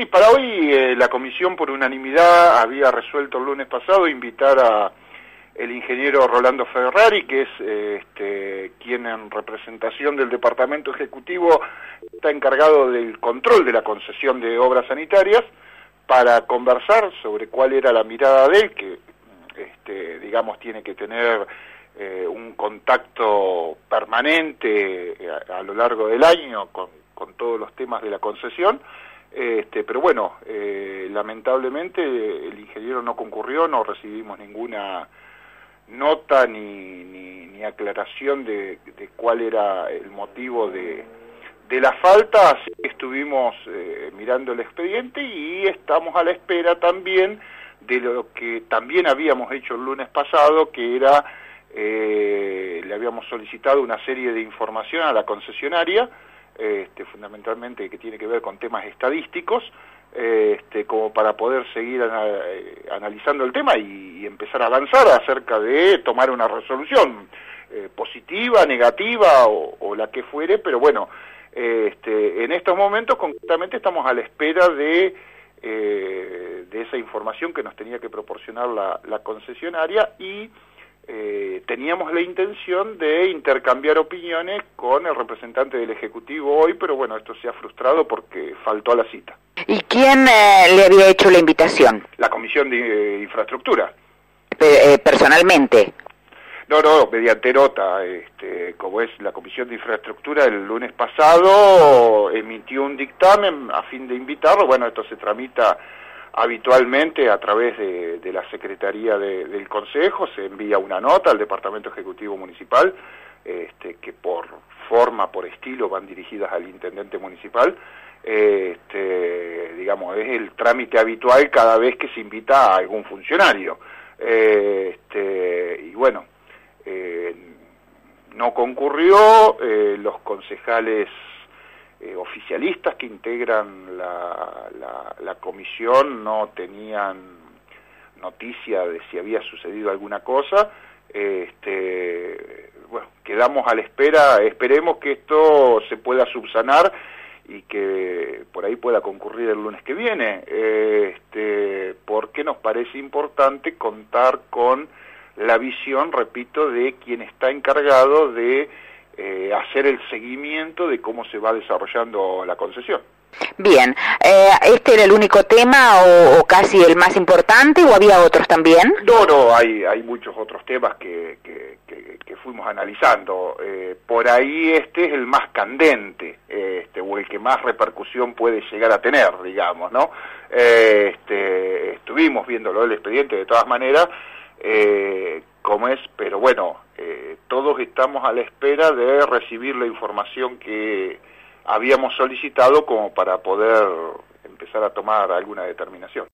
Sí, para hoy eh, la comisión por unanimidad había resuelto el lunes pasado invitar a el ingeniero Rolando Ferrari, que es eh, este, quien en representación del Departamento Ejecutivo está encargado del control de la concesión de obras sanitarias, para conversar sobre cuál era la mirada de él, que este, digamos tiene que tener eh, un contacto permanente a, lo largo del año con, con todos los temas de la concesión, este, pero bueno, eh, lamentablemente el ingeniero no concurrió, no recibimos ninguna nota ni, ni, aclaración de, cuál era el motivo de, de la falta, así que estuvimos eh, mirando el expediente y estamos a la espera también de lo que también habíamos hecho el lunes pasado, que era, eh, le habíamos solicitado una serie de información a la concesionaria, este, fundamentalmente que tiene que ver con temas estadísticos, este, como para poder seguir eh, analizando el tema y, empezar a avanzar acerca de tomar una resolución eh, positiva, negativa o, la que fuere, pero bueno, este, en estos momentos concretamente estamos a la espera de, eh, de esa información que nos tenía que proporcionar la, la concesionaria y eh, teníamos la intención de intercambiar opiniones con el representante del Ejecutivo hoy, pero bueno, esto se ha frustrado porque faltó a la cita. ¿Y quién eh, le había hecho la invitación? La Comisión de Infraestructura. Eh, ¿Personalmente? No, no, mediante nota, este, como es la Comisión de Infraestructura, el lunes pasado emitió un dictamen a fin de invitarlo, bueno, esto se tramita habitualmente a través de, la Secretaría del Consejo se envía una nota al Departamento Ejecutivo Municipal, este, que por forma, por estilo van dirigidas al Intendente Municipal, este, digamos, es el trámite habitual cada vez que se invita a algún funcionario. Este, y bueno, eh, no concurrió, eh, los concejales eh, oficialistas que integran la, la, comisión no tenían noticia de si había sucedido alguna cosa. Este, bueno, quedamos a la espera, esperemos que esto se pueda subsanar y que por ahí pueda concurrir el lunes que viene, este, porque nos parece importante contar con la visión, repito, de quien está encargado de eh, hacer el seguimiento de cómo se va desarrollando la concesión. Bien, eh, ¿este era el único tema o, casi el más importante o había otros también? No, no, hay, hay muchos otros temas que, que, fuimos analizando. Eh, por ahí este es el más candente este, o el que más repercusión puede llegar a tener, digamos, ¿no? este, estuvimos viéndolo el expediente de todas maneras, como es, pero bueno, eh, todos estamos a la espera de recibir la información que habíamos solicitado como para poder empezar a tomar alguna determinación.